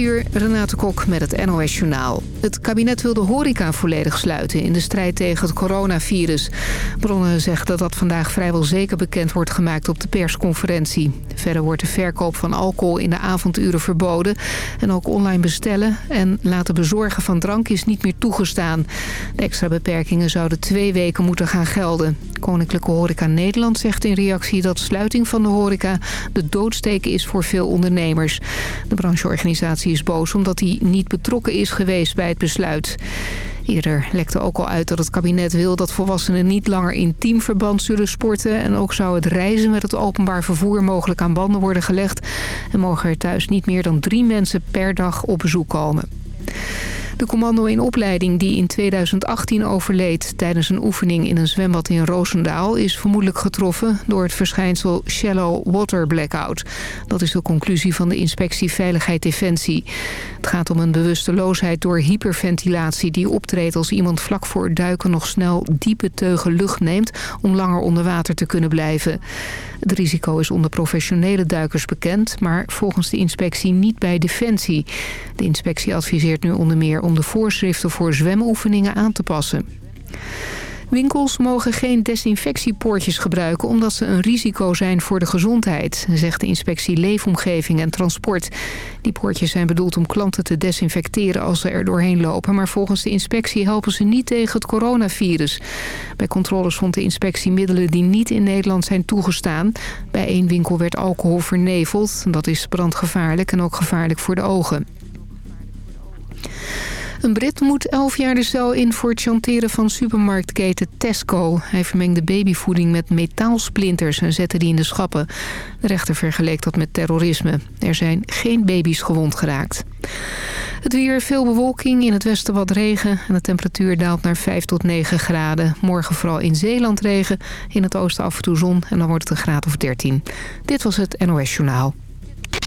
Uur, Renate Kok met het NOS Journaal. Het kabinet wil de horeca volledig sluiten in de strijd tegen het coronavirus. Bronnen zeggen dat dat vandaag vrijwel zeker bekend wordt gemaakt op de persconferentie. Verder wordt de verkoop van alcohol in de avonduren verboden. En ook online bestellen en laten bezorgen van drank is niet meer toegestaan. De extra beperkingen zouden twee weken moeten gaan gelden. Koninklijke Horeca Nederland zegt in reactie dat sluiting van de horeca de doodsteek is voor veel ondernemers. De brancheorganisatie is boos omdat hij niet betrokken is geweest bij het besluit. Eerder lekte ook al uit dat het kabinet wil dat volwassenen niet langer in teamverband zullen sporten. En ook zou het reizen met het openbaar vervoer mogelijk aan banden worden gelegd. En mogen er thuis niet meer dan drie mensen per dag op bezoek komen. De commando in opleiding die in 2018 overleed tijdens een oefening in een zwembad in Roosendaal is vermoedelijk getroffen door het verschijnsel shallow water blackout. Dat is de conclusie van de inspectie Veiligheid Defensie. Het gaat om een bewusteloosheid door hyperventilatie die optreedt als iemand vlak voor duiken nog snel diepe teugen lucht neemt om langer onder water te kunnen blijven. Het risico is onder professionele duikers bekend, maar volgens de inspectie niet bij Defensie. De inspectie adviseert nu onder meer om de voorschriften voor zwemoefeningen aan te passen. Winkels mogen geen desinfectiepoortjes gebruiken omdat ze een risico zijn voor de gezondheid, zegt de inspectie Leefomgeving en Transport. Die poortjes zijn bedoeld om klanten te desinfecteren als ze er doorheen lopen, maar volgens de inspectie helpen ze niet tegen het coronavirus. Bij controles vond de inspectie middelen die niet in Nederland zijn toegestaan. Bij één winkel werd alcohol verneveld, dat is brandgevaarlijk en ook gevaarlijk voor de ogen. Een Brit moet 11 jaar de cel in voor het chanteren van supermarktketen Tesco. Hij vermengde babyvoeding met metaalsplinters en zette die in de schappen. De rechter vergeleek dat met terrorisme. Er zijn geen baby's gewond geraakt. Het weer, veel bewolking, in het westen wat regen... en de temperatuur daalt naar 5 tot 9 graden. Morgen vooral in Zeeland regen, in het oosten af en toe zon... en dan wordt het een graad of 13. Dit was het NOS Journaal.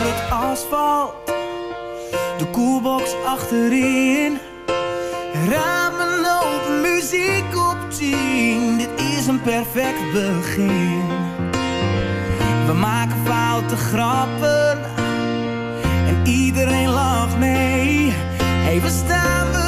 het asfalt. De koelbox achterin. Ramen open, muziek op tien. Dit is een perfect begin. We maken foute grappen. En iedereen lacht mee. Even staan we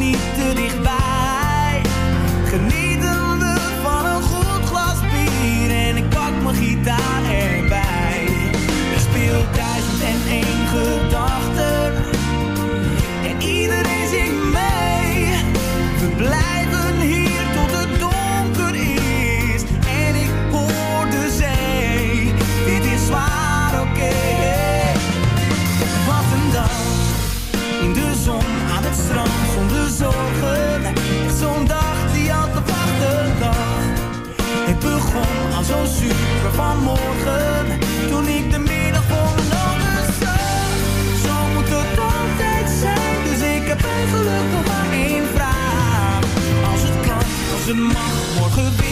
niet te dichtbij. Genietende van een goed glas bier en ik pak mijn gitaar. mag morgen weer.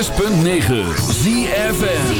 Dan ZFN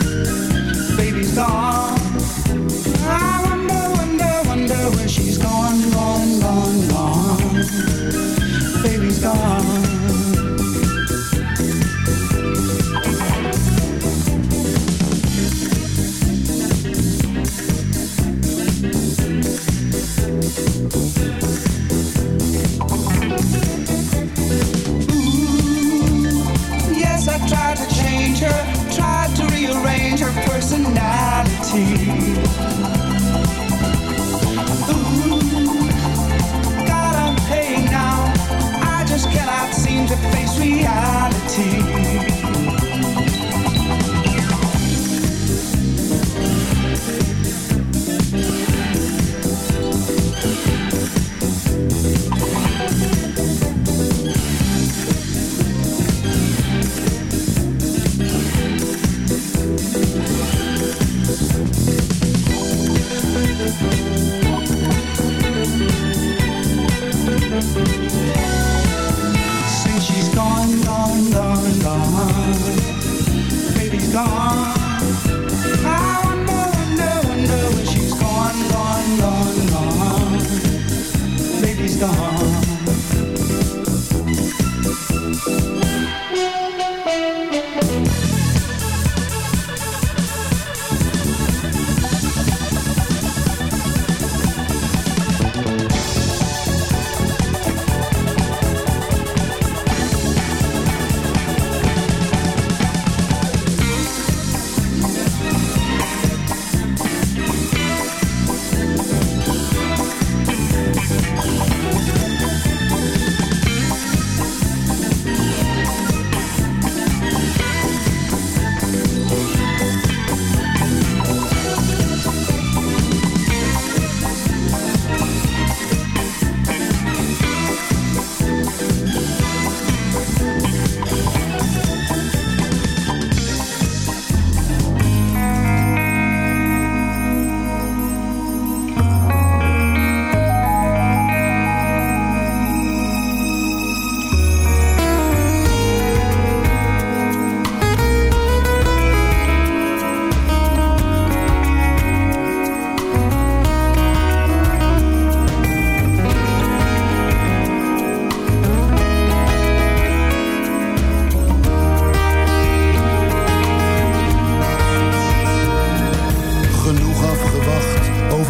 star.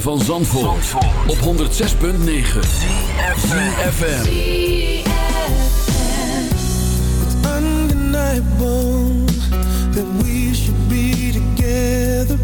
van Zandvoort, Zandvoort. op 106.9 ZFM It's undeniable that we should be together